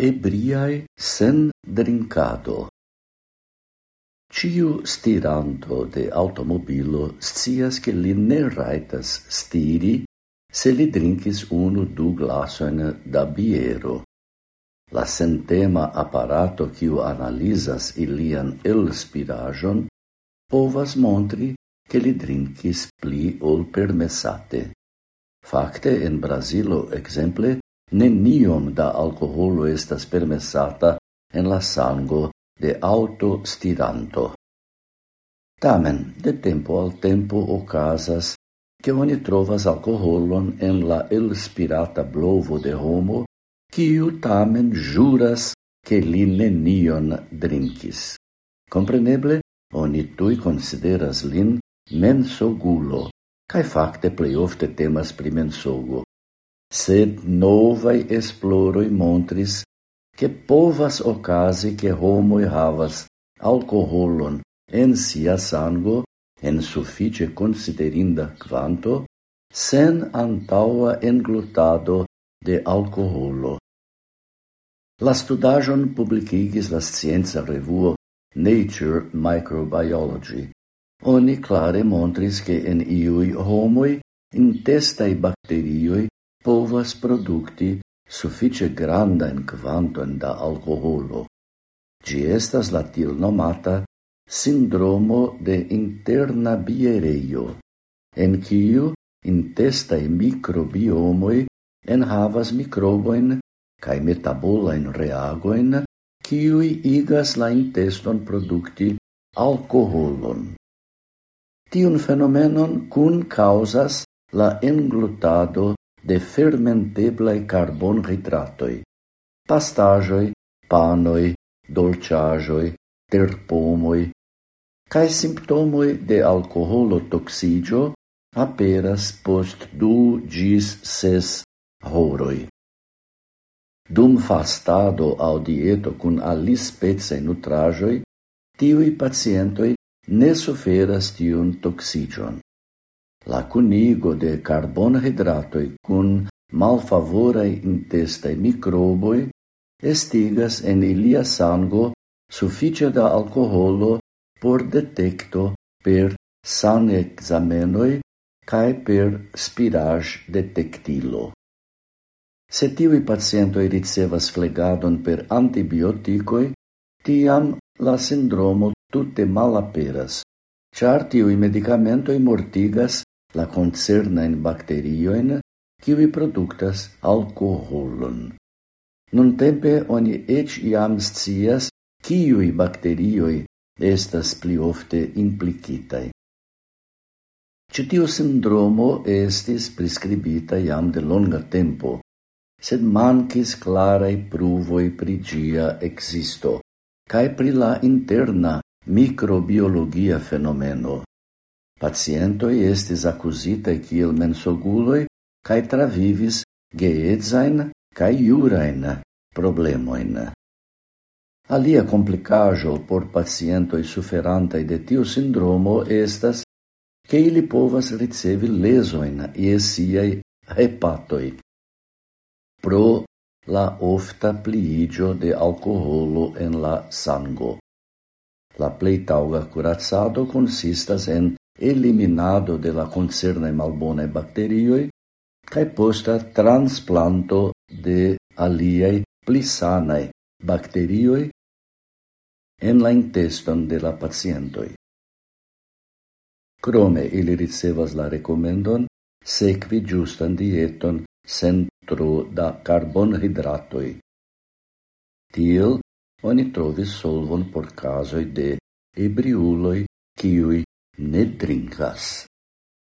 ebriae sen drincado. Ciu stiranto de automobilo scias che li ne raitas stiri se li drinkis unu du glasoen da biero. La sentema apparato quiu analizas ilian elspirajon povas montri che li drinkis pli ol permessate. Fakte en Brasilo, exemple neniom da alkoholo estas permesata en la sango de auto stiranto. Tamen, de tempo al tempo ocasas che oni trovas alcoholon en la elspirata blovo de homo, quiu tamen juras che li nenion drinkis. Compreneble, oni tui consideras lin mensogulo, cae facte plei ofte temas pri mensogo, sed novai esploroi montris, che povas ocasi che homoi havas alcoholon en sia sango en suffice considerinda quanto sen antaua englutado de alcoholo. La studaĵon publicigis la scienza revuo Nature Microbiology. Oni clare montris che en iui homoi intestai bacterioi povas producti suffice grandan quanton da alcoholo. Gi estas la til nomata sindromo de interna biereio, en quiu intestai microbiomoi enhavas microboin cae metabolain reagoin, quiui igas la inteston producti alcoholon. Tiun fenomenon cun causas la englutado de fermenteblai carbonhidratoi, pastajoi, panoi, dolciajoi, terpomoi, cae simptomoi de alcoholo toxigio aperas post du gis ses horoi. Dum fastado au dieto cun alispece nutrajoi, tiui pacientoi ne suferas tiun toxigion la cunigo de carbonhidratoi cun malfavorai intestai microboi estigas en ilia sango sufficia da alcoholo por detecto per san examenoi cae per spirage detectilo. Se tivi pacientoi ricevas flegadon per antibioticoi, tiam la sindromo tutte malaperas, char tivi medicamentoi mortigas la concerna in bacterioin qui productas alcoholon. alkoholon. Nuntempe oni ec iam scias kiuj bacterioi estas pli ofte implicitai. Ĉi sindromo estis prescribita iam de longa tempo, sed mancis clarai pruvoi pri ĝia ekzisto pri la interna microbiologia fenomeno. Pacientoi estis accusitae kiel mensoguloi cae travivis geedzain cae iurain problemoin. Alia complicajo por pacientoi suferantai de tiu sindromo estas che ili povas ricevi lesoin ie siai hepatoi. Pro la ofta pliigio de alcoholo en la sango. La pleitauga curazzado consistas en eliminado de la concernai malbone bacterioi, cae posta transplanto de aliei pli sanae bacterioi en la inteston de la pacientoi. Crome ili ricevas la recomendon secvi giustan dieton sen tro da carbonhidratoi. Tiel oni trovis solvon por casoi de ebriuloi, kiui Nedringas.